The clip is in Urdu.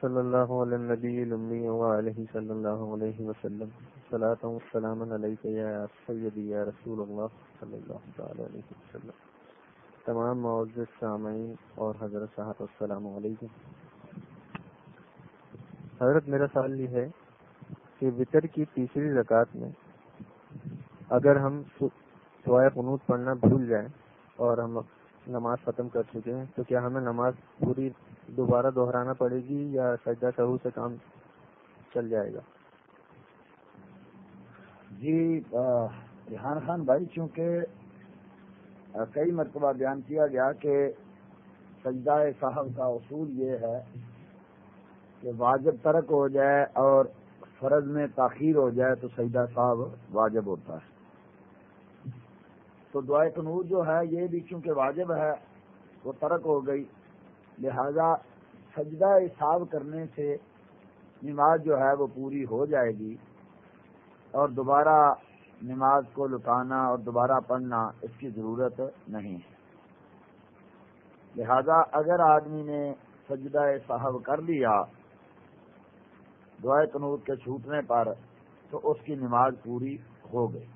صلی اللہ علیہ نبی المی علیہ صلی اللہ علیہ وسلم. صلاۃ والسلام علیکہ یا سیدی یا رسول اللہ صلی اللہ علیہ وسلم. تمام معزز سامعین اور حضرت صاحب السلام علیکم. حضرت میرا سوال یہ ہے کہ وطر کی تیسری رکعت میں اگر ہم سوائے قنوت پڑھنا بھول جائیں اور ہم نماز ختم کر چکے ہیں۔ تو کیا ہمیں نماز پوری دوبارہ دہرانا پڑے گی یا سجدہ شہو سے کام چل جائے گا؟ جی ریحان خان بھائی، چونکہ کئی مرتبہ بیان کیا گیا کہ سجدہ صاحب کا اصول یہ ہے کہ واجب ترک ہو جائے اور فرض میں تاخیر ہو جائے تو سجدہ صاحب واجب ہوتا ہے۔ تو دعائے قنور جو ہے، یہ بھی چونکہ واجب ہے، وہ ترک ہو گئی۔ لہذا سجدہ حساب کرنے سے نماز جو ہے، وہ پوری ہو جائے گی۔ اور دوبارہ نماز کو لٹانا اور دوبارہ پڑھنا اس کی ضرورت نہیں ہے۔ لہذا اگر آدمی نے سجدہ صاحب کر لیا دعائے قنوط کے چھوٹنے پر، تو اس کی نماز پوری ہو گئی۔